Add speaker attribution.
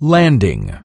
Speaker 1: landing.